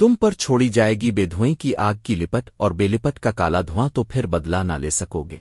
تم پر چھوڑی جائے گی بے دھوئیں کی آگ کی لپٹ اور بے لپٹ کا کالا دھواں تو پھر بدلا نہ لے سکو گے۔